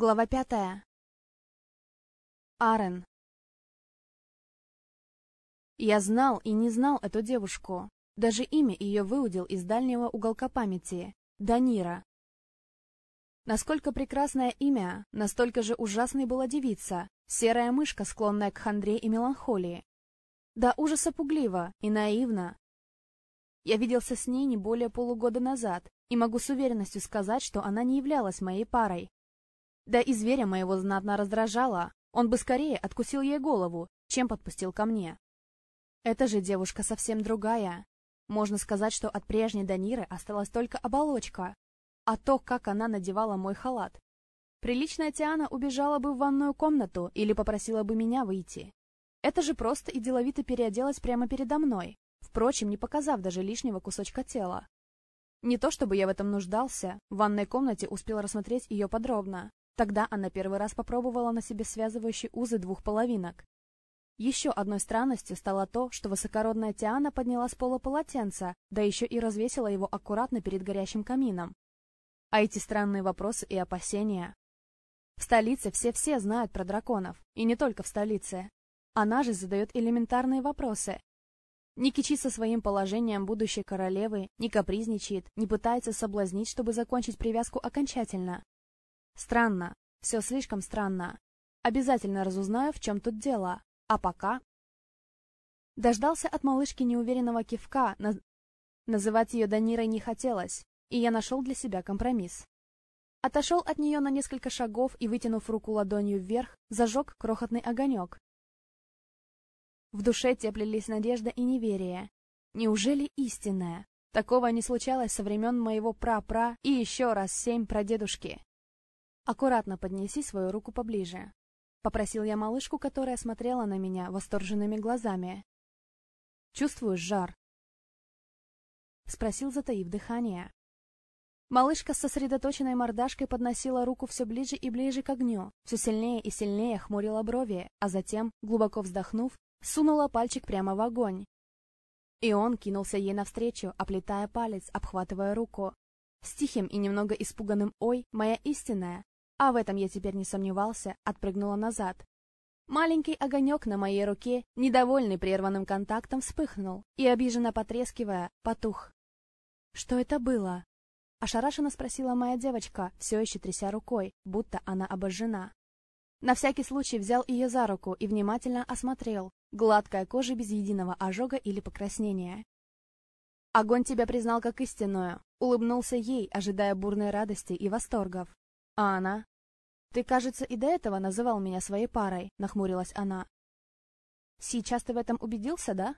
Глава пятая. Арен. Я знал и не знал эту девушку. Даже имя ее выудил из дальнего уголка памяти — Данира. Насколько прекрасное имя, настолько же ужасной была девица, серая мышка, склонная к хандре и меланхолии. Да ужаса пуглива и наивна. Я виделся с ней не более полугода назад, и могу с уверенностью сказать, что она не являлась моей парой. Да и зверя моего знатно раздражало. Он бы скорее откусил ей голову, чем подпустил ко мне. Эта же девушка совсем другая. Можно сказать, что от прежней Даниры осталась только оболочка. А то, как она надевала мой халат. Приличная Тиана убежала бы в ванную комнату или попросила бы меня выйти. Это же просто и деловито переоделась прямо передо мной, впрочем, не показав даже лишнего кусочка тела. Не то чтобы я в этом нуждался, в ванной комнате успел рассмотреть ее подробно. Тогда она первый раз попробовала на себе связывающие узы двух половинок. Еще одной странностью стало то, что высокородная Тиана подняла с пола полотенце, да еще и развесила его аккуратно перед горящим камином. А эти странные вопросы и опасения... В столице все-все знают про драконов, и не только в столице. Она же задает элементарные вопросы. Не кичится своим положением будущей королевы, не капризничает, не пытается соблазнить, чтобы закончить привязку окончательно. Странно, все слишком странно. Обязательно разузнаю, в чем тут дело. А пока... Дождался от малышки неуверенного кивка, наз... называть ее Данирой не хотелось, и я нашел для себя компромисс. Отошел от нее на несколько шагов и, вытянув руку ладонью вверх, зажег крохотный огонек. В душе теплились надежда и неверие. Неужели истинная? Такого не случалось со времен моего пра-пра и еще раз семь прадедушки. «Аккуратно поднеси свою руку поближе», — попросил я малышку, которая смотрела на меня восторженными глазами. «Чувствуешь жар?» — спросил, затаив дыхание. Малышка с сосредоточенной мордашкой подносила руку все ближе и ближе к огню, все сильнее и сильнее хмурила брови, а затем, глубоко вздохнув, сунула пальчик прямо в огонь. И он кинулся ей навстречу, оплетая палец, обхватывая руку. С тихим и немного испуганным «Ой, моя истинная!» А в этом я теперь не сомневался, отпрыгнула назад. Маленький огонек на моей руке, недовольный прерванным контактом, вспыхнул и, обиженно потрескивая, потух. «Что это было?» — ошарашенно спросила моя девочка, все еще тряся рукой, будто она обожжена. На всякий случай взял ее за руку и внимательно осмотрел. Гладкая кожа без единого ожога или покраснения. Огонь тебя признал как истинную, улыбнулся ей, ожидая бурной радости и восторгов. А она? «Ты, кажется, и до этого называл меня своей парой», — нахмурилась она. «Сейчас ты в этом убедился, да?»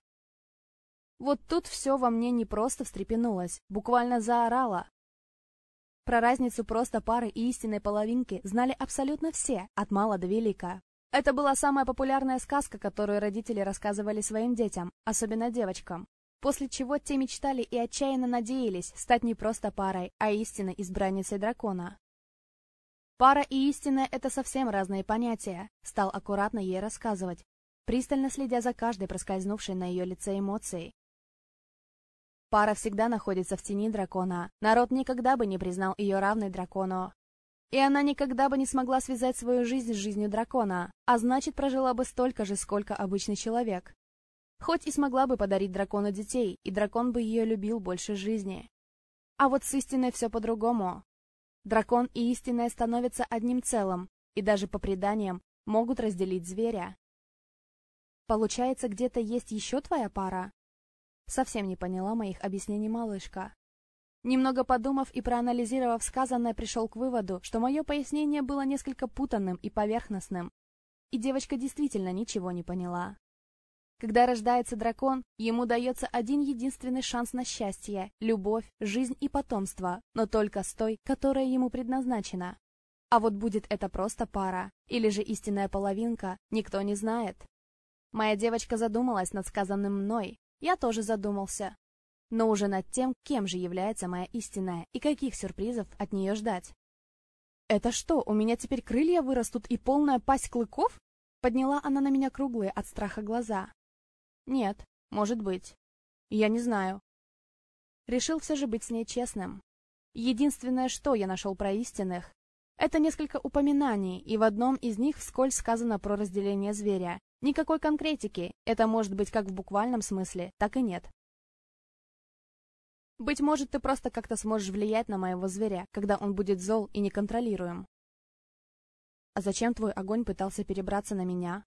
Вот тут все во мне не просто встрепенулось, буквально заорало. Про разницу просто пары и истинной половинки знали абсолютно все, от мала до велика. Это была самая популярная сказка, которую родители рассказывали своим детям, особенно девочкам. После чего те мечтали и отчаянно надеялись стать не просто парой, а истинной избранницей дракона. Пара и истина — это совсем разные понятия, стал аккуратно ей рассказывать, пристально следя за каждой проскользнувшей на ее лице эмоцией. Пара всегда находится в тени дракона, народ никогда бы не признал ее равной дракону. И она никогда бы не смогла связать свою жизнь с жизнью дракона, а значит прожила бы столько же, сколько обычный человек. Хоть и смогла бы подарить дракону детей, и дракон бы ее любил больше жизни. А вот с истиной все по-другому. Дракон и истинное становятся одним целым, и даже по преданиям могут разделить зверя. Получается, где-то есть еще твоя пара? Совсем не поняла моих объяснений малышка. Немного подумав и проанализировав сказанное, пришел к выводу, что мое пояснение было несколько путанным и поверхностным, и девочка действительно ничего не поняла. Когда рождается дракон, ему дается один единственный шанс на счастье, любовь, жизнь и потомство, но только с той, которая ему предназначена. А вот будет это просто пара, или же истинная половинка, никто не знает. Моя девочка задумалась над сказанным мной, я тоже задумался. Но уже над тем, кем же является моя истинная и каких сюрпризов от нее ждать. «Это что, у меня теперь крылья вырастут и полная пасть клыков?» Подняла она на меня круглые от страха глаза. Нет, может быть. Я не знаю. Решил все же быть с ней честным. Единственное, что я нашел про истинных, Это несколько упоминаний, и в одном из них вскользь сказано про разделение зверя. Никакой конкретики, это может быть как в буквальном смысле, так и нет. Быть может, ты просто как-то сможешь влиять на моего зверя, когда он будет зол и неконтролируем. А зачем твой огонь пытался перебраться на меня?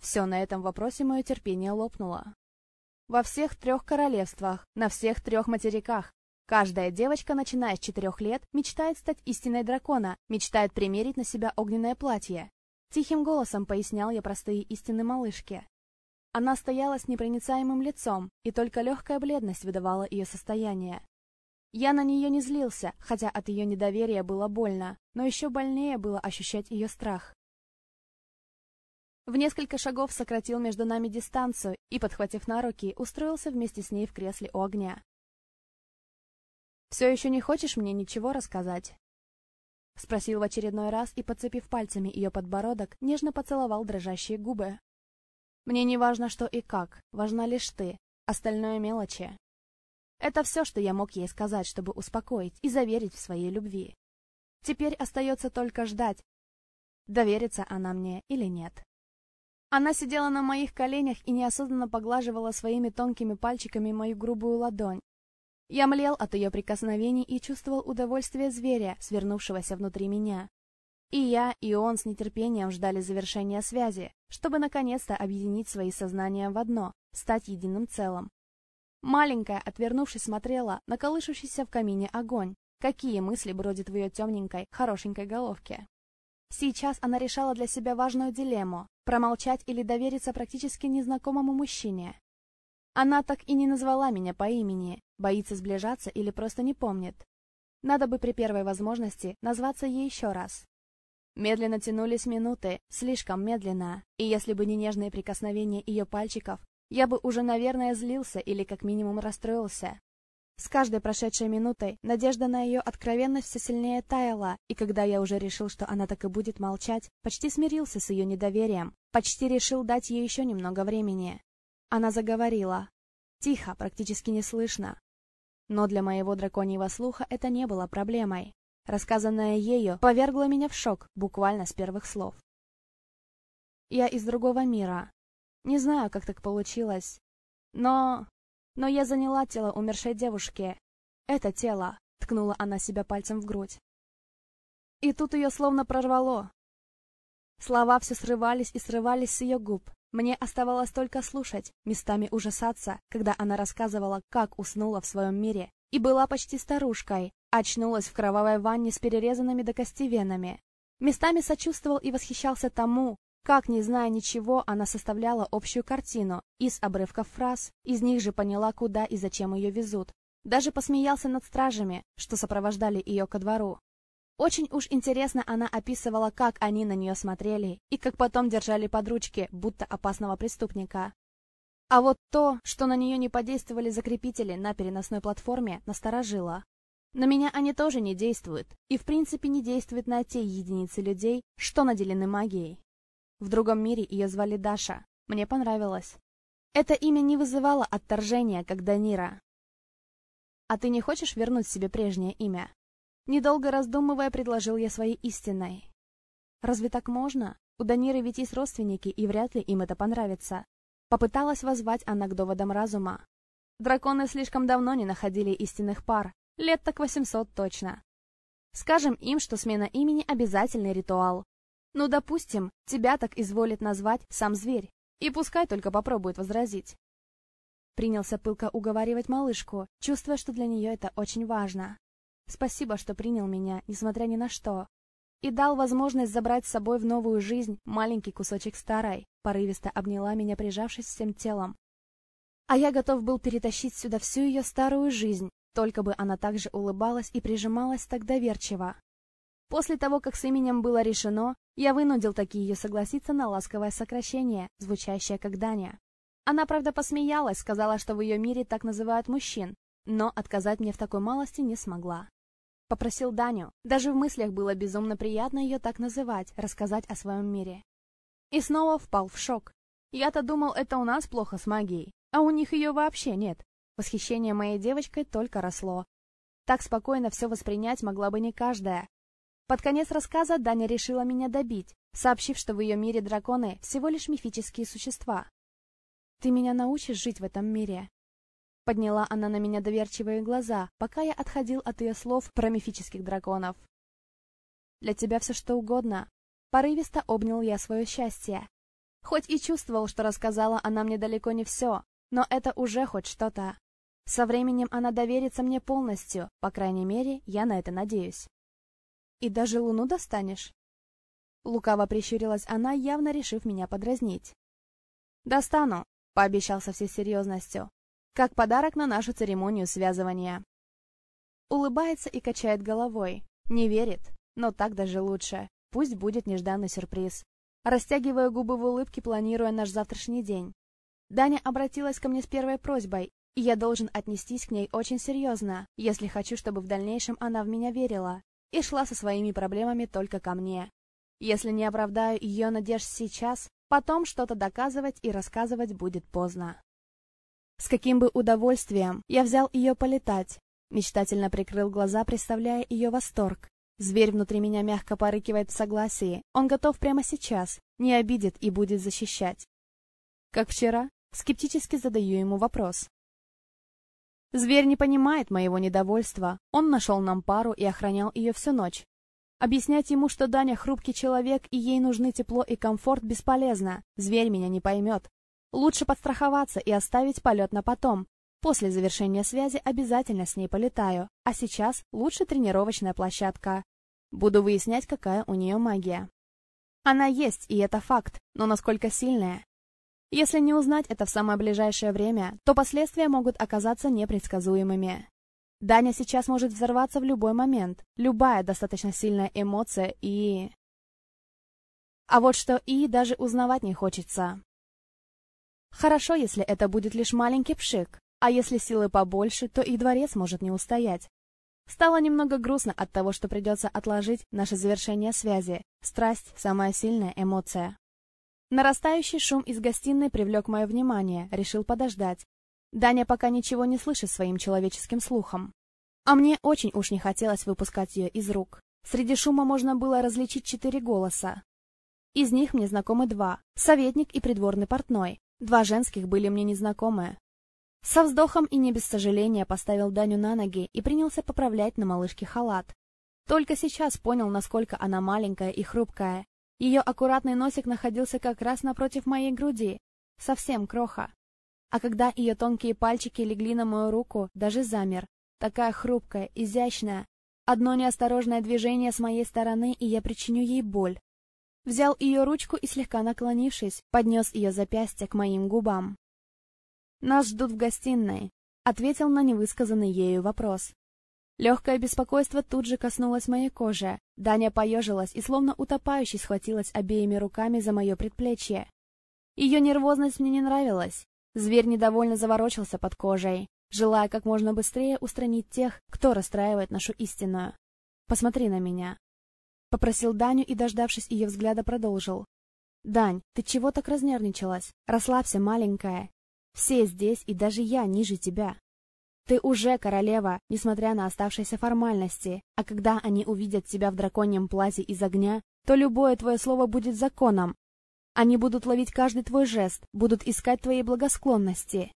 Все, на этом вопросе мое терпение лопнуло. Во всех трех королевствах, на всех трех материках. Каждая девочка, начиная с четырех лет, мечтает стать истиной дракона, мечтает примерить на себя огненное платье. Тихим голосом пояснял я простые истины малышке. Она стояла с непроницаемым лицом, и только легкая бледность выдавала ее состояние. Я на нее не злился, хотя от ее недоверия было больно, но еще больнее было ощущать ее страх. В несколько шагов сократил между нами дистанцию и, подхватив на руки, устроился вместе с ней в кресле у огня. «Все еще не хочешь мне ничего рассказать?» Спросил в очередной раз и, подцепив пальцами ее подбородок, нежно поцеловал дрожащие губы. «Мне не важно, что и как, важна лишь ты, остальное мелочи». Это все, что я мог ей сказать, чтобы успокоить и заверить в своей любви. Теперь остается только ждать, доверится она мне или нет. Она сидела на моих коленях и неосознанно поглаживала своими тонкими пальчиками мою грубую ладонь. Я млел от ее прикосновений и чувствовал удовольствие зверя, свернувшегося внутри меня. И я, и он с нетерпением ждали завершения связи, чтобы наконец-то объединить свои сознания в одно, стать единым целым. Маленькая, отвернувшись, смотрела на колышущийся в камине огонь. Какие мысли бродят в ее темненькой, хорошенькой головке? Сейчас она решала для себя важную дилемму – промолчать или довериться практически незнакомому мужчине. Она так и не назвала меня по имени, боится сближаться или просто не помнит. Надо бы при первой возможности назваться ей еще раз. Медленно тянулись минуты, слишком медленно, и если бы не нежные прикосновения ее пальчиков, я бы уже, наверное, злился или как минимум расстроился. С каждой прошедшей минутой надежда на ее откровенность все сильнее таяла, и когда я уже решил, что она так и будет молчать, почти смирился с ее недоверием, почти решил дать ей еще немного времени. Она заговорила. Тихо, практически не слышно. Но для моего драконьего слуха это не было проблемой. Рассказанное ею повергло меня в шок буквально с первых слов. Я из другого мира, не знаю, как так получилось. Но... Но я заняла тело умершей девушки. Это тело. Ткнула она себя пальцем в грудь. И тут ее словно прорвало. Слова все срывались и срывались с ее губ. Мне оставалось только слушать, местами ужасаться, когда она рассказывала, как уснула в своем мире, и была почти старушкой, очнулась в кровавой ванне с перерезанными до кости венами. Местами сочувствовал и восхищался тому, как, не зная ничего, она составляла общую картину из обрывков фраз, из них же поняла, куда и зачем ее везут. Даже посмеялся над стражами, что сопровождали ее ко двору. Очень уж интересно она описывала, как они на нее смотрели и как потом держали под ручки, будто опасного преступника. А вот то, что на нее не подействовали закрепители на переносной платформе, насторожило. На меня они тоже не действуют, и в принципе не действуют на те единицы людей, что наделены магией. В другом мире ее звали Даша. Мне понравилось. Это имя не вызывало отторжения, как Данира. «А ты не хочешь вернуть себе прежнее имя?» Недолго раздумывая, предложил я своей истинной. «Разве так можно? У Даниры ведь есть родственники, и вряд ли им это понравится». Попыталась воззвать она к доводам разума. Драконы слишком давно не находили истинных пар, лет так восемьсот точно. Скажем им, что смена имени – обязательный ритуал, ну, допустим, тебя так изволит назвать сам зверь, и пускай только попробует возразить. Принялся пылко уговаривать малышку, чувствуя, что для нее это очень важно. Спасибо, что принял меня, несмотря ни на что. И дал возможность забрать с собой в новую жизнь маленький кусочек старой, порывисто обняла меня, прижавшись всем телом. А я готов был перетащить сюда всю ее старую жизнь, только бы она также улыбалась и прижималась так доверчиво. После того, как с именем было решено, я вынудил таки ее согласиться на ласковое сокращение, звучащее как Даня. Она, правда, посмеялась, сказала, что в ее мире так называют мужчин, но отказать мне в такой малости не смогла. Попросил Даню. Даже в мыслях было безумно приятно ее так называть, рассказать о своем мире. И снова впал в шок. Я-то думал, это у нас плохо с магией, а у них ее вообще нет. Восхищение моей девочкой только росло. Так спокойно все воспринять могла бы не каждая, Под конец рассказа Даня решила меня добить, сообщив, что в ее мире драконы всего лишь мифические существа. «Ты меня научишь жить в этом мире?» Подняла она на меня доверчивые глаза, пока я отходил от ее слов про мифических драконов. «Для тебя все что угодно». Порывисто обнял я свое счастье. Хоть и чувствовал, что рассказала она мне далеко не все, но это уже хоть что-то. Со временем она доверится мне полностью, по крайней мере, я на это надеюсь. И даже луну достанешь? Лукаво прищурилась она, явно решив меня подразнить. «Достану», — пообещал со всей серьезностью, как подарок на нашу церемонию связывания. Улыбается и качает головой. Не верит, но так даже лучше. Пусть будет нежданный сюрприз. Растягиваю губы в улыбке, планируя наш завтрашний день. Даня обратилась ко мне с первой просьбой, и я должен отнестись к ней очень серьезно, если хочу, чтобы в дальнейшем она в меня верила и шла со своими проблемами только ко мне. Если не оправдаю ее надежд сейчас, потом что-то доказывать и рассказывать будет поздно. С каким бы удовольствием я взял ее полетать, мечтательно прикрыл глаза, представляя ее восторг. Зверь внутри меня мягко порыкивает в согласии. Он готов прямо сейчас, не обидит и будет защищать. Как вчера, скептически задаю ему вопрос. Зверь не понимает моего недовольства. Он нашел нам пару и охранял ее всю ночь. Объяснять ему, что Даня хрупкий человек и ей нужны тепло и комфорт, бесполезно. Зверь меня не поймет. Лучше подстраховаться и оставить полет на потом. После завершения связи обязательно с ней полетаю, а сейчас лучше тренировочная площадка. Буду выяснять, какая у нее магия. Она есть, и это факт, но насколько сильная, если не узнать это в самое ближайшее время, то последствия могут оказаться непредсказуемыми. Даня сейчас может взорваться в любой момент, любая достаточно сильная эмоция и... А вот что и даже узнавать не хочется. Хорошо, если это будет лишь маленький пшик, а если силы побольше, то и дворец может не устоять. Стало немного грустно от того, что придется отложить наше завершение связи. Страсть – самая сильная эмоция. Нарастающий шум из гостиной привлек мое внимание, решил подождать. Даня пока ничего не слышит своим человеческим слухом. А мне очень уж не хотелось выпускать ее из рук. Среди шума можно было различить четыре голоса. Из них мне знакомы два — советник и придворный портной. Два женских были мне незнакомые. Со вздохом и не без сожаления поставил Даню на ноги и принялся поправлять на малышке халат. Только сейчас понял, насколько она маленькая и хрупкая, ее аккуратный носик находился как раз напротив моей груди, совсем кроха. А когда ее тонкие пальчики легли на мою руку, даже замер. Такая хрупкая, изящная. Одно неосторожное движение с моей стороны, и я причиню ей боль. Взял ее ручку и, слегка наклонившись, поднес ее запястье к моим губам. «Нас ждут в гостиной», — ответил на невысказанный ею вопрос. Легкое беспокойство тут же коснулось моей кожи. Даня поежилась и словно утопающий схватилась обеими руками за мое предплечье. Ее нервозность мне не нравилась. Зверь недовольно заворочился под кожей, желая как можно быстрее устранить тех, кто расстраивает нашу истинную. «Посмотри на меня», — попросил Даню и, дождавшись ее взгляда, продолжил. «Дань, ты чего так разнервничалась? Расслабься, маленькая. Все здесь, и даже я ниже тебя. Ты уже королева, несмотря на оставшиеся формальности, а когда они увидят тебя в драконьем платье из огня, то любое твое слово будет законом. Они будут ловить каждый твой жест, будут искать твоей благосклонности.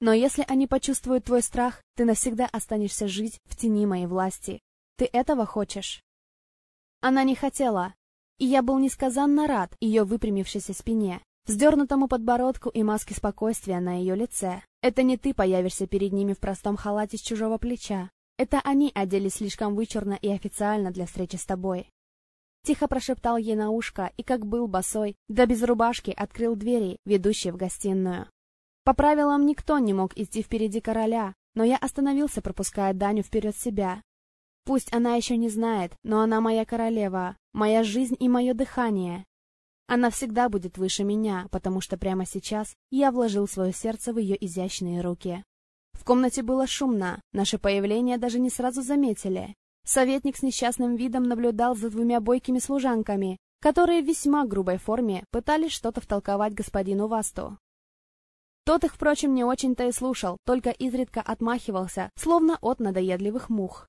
Но если они почувствуют твой страх, ты навсегда останешься жить в тени моей власти. Ты этого хочешь?» Она не хотела, и я был несказанно рад ее выпрямившейся спине вздернутому подбородку и маске спокойствия на ее лице. Это не ты появишься перед ними в простом халате с чужого плеча. Это они оделись слишком вычурно и официально для встречи с тобой. Тихо прошептал ей на ушко и, как был босой, да без рубашки открыл двери, ведущие в гостиную. По правилам никто не мог идти впереди короля, но я остановился, пропуская Даню вперед себя. Пусть она еще не знает, но она моя королева, моя жизнь и мое дыхание, она всегда будет выше меня, потому что прямо сейчас я вложил свое сердце в ее изящные руки. В комнате было шумно, наше появление даже не сразу заметили. Советник с несчастным видом наблюдал за двумя бойкими служанками, которые в весьма грубой форме пытались что-то втолковать господину Васту. Тот их, впрочем, не очень-то и слушал, только изредка отмахивался, словно от надоедливых мух.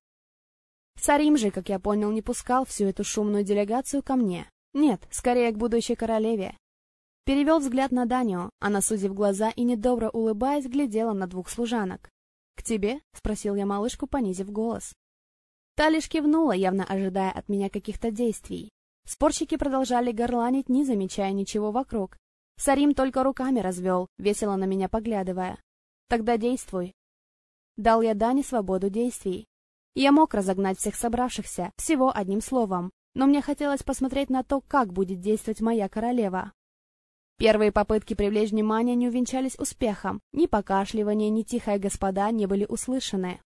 Сарим же, как я понял, не пускал всю эту шумную делегацию ко мне. Нет, скорее к будущей королеве. Перевел взгляд на Данию, она, сузив глаза и недобро улыбаясь, глядела на двух служанок. «К тебе?» — спросил я малышку, понизив голос. Та лишь кивнула, явно ожидая от меня каких-то действий. Спорщики продолжали горланить, не замечая ничего вокруг. Сарим только руками развел, весело на меня поглядывая. «Тогда действуй». Дал я Дане свободу действий. Я мог разогнать всех собравшихся, всего одним словом, но мне хотелось посмотреть на то, как будет действовать моя королева. Первые попытки привлечь внимание не увенчались успехом. Ни покашливание, ни тихая господа не были услышаны.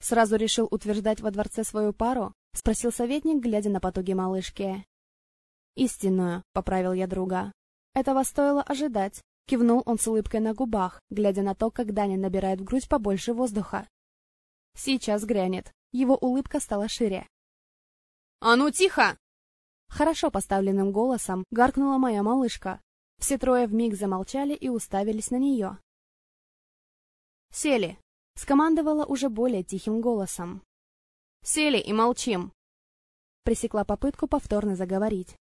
«Сразу решил утверждать во дворце свою пару?» — спросил советник, глядя на потуги малышки. «Истинную», — поправил я друга. «Этого стоило ожидать», — кивнул он с улыбкой на губах, глядя на то, как Даня набирает в грудь побольше воздуха. «Сейчас грянет». Его улыбка стала шире. «А ну, тихо!» Хорошо поставленным голосом гаркнула моя малышка. Все трое вмиг замолчали и уставились на нее. «Сели!» — скомандовала уже более тихим голосом. «Сели и молчим!» Пресекла попытку повторно заговорить.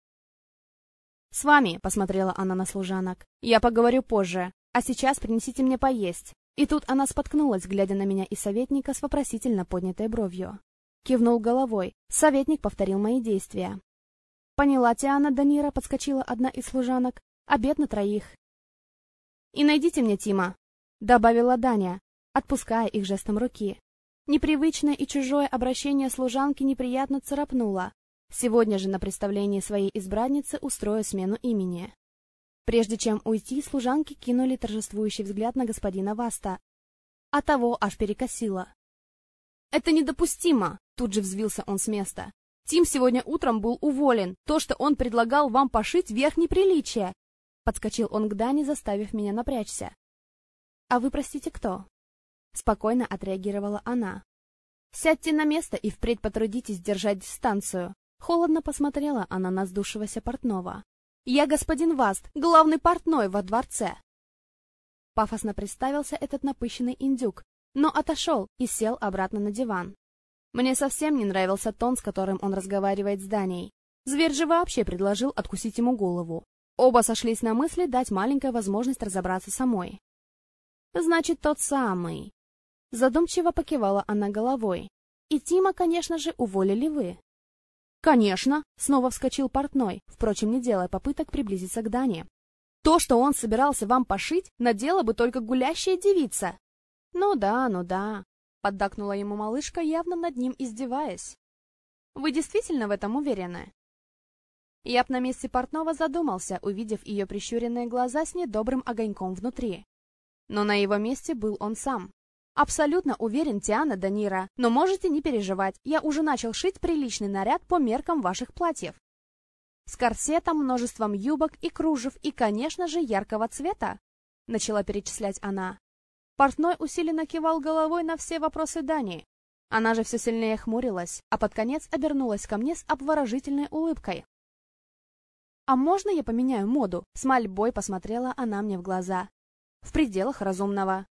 «С вами», — посмотрела она на служанок, — «я поговорю позже, а сейчас принесите мне поесть». И тут она споткнулась, глядя на меня и советника с вопросительно поднятой бровью. Кивнул головой. Советник повторил мои действия. Поняла Тиана Данира, подскочила одна из служанок. Обед на троих. «И найдите мне Тима», — добавила Даня, отпуская их жестом руки. Непривычное и чужое обращение служанки неприятно царапнуло. Сегодня же на представлении своей избранницы устрою смену имени. Прежде чем уйти, служанки кинули торжествующий взгляд на господина Васта. А того аж перекосило. «Это недопустимо!» — тут же взвился он с места. Тим сегодня утром был уволен. То, что он предлагал вам пошить, верх неприличия. Подскочил он к Дане, заставив меня напрячься. «А вы, простите, кто?» Спокойно отреагировала она. «Сядьте на место и впредь потрудитесь держать дистанцию». Холодно посмотрела она на сдувшегося портного. «Я господин Васт, главный портной во дворце». Пафосно представился этот напыщенный индюк, но отошел и сел обратно на диван. Мне совсем не нравился тон, с которым он разговаривает с Даней. Зверь же вообще предложил откусить ему голову. Оба сошлись на мысли дать маленькую возможность разобраться самой. «Значит, тот самый». Задумчиво покивала она головой. «И Тима, конечно же, уволили вы». «Конечно!» — снова вскочил портной, впрочем, не делая попыток приблизиться к Дане. «То, что он собирался вам пошить, надела бы только гулящая девица». «Ну да, ну да», Поддакнула ему малышка, явно над ним издеваясь. «Вы действительно в этом уверены?» Я б на месте портного задумался, увидев ее прищуренные глаза с недобрым огоньком внутри. Но на его месте был он сам. Абсолютно уверен, Тиана Данира, но можете не переживать, я уже начал шить приличный наряд по меркам ваших платьев. С корсетом, множеством юбок и кружев, и, конечно же, яркого цвета, начала перечислять она. Портной усиленно кивал головой на все вопросы Дани. Она же все сильнее хмурилась, а под конец обернулась ко мне с обворожительной улыбкой. «А можно я поменяю моду?» С мольбой посмотрела она мне в глаза. «В пределах разумного».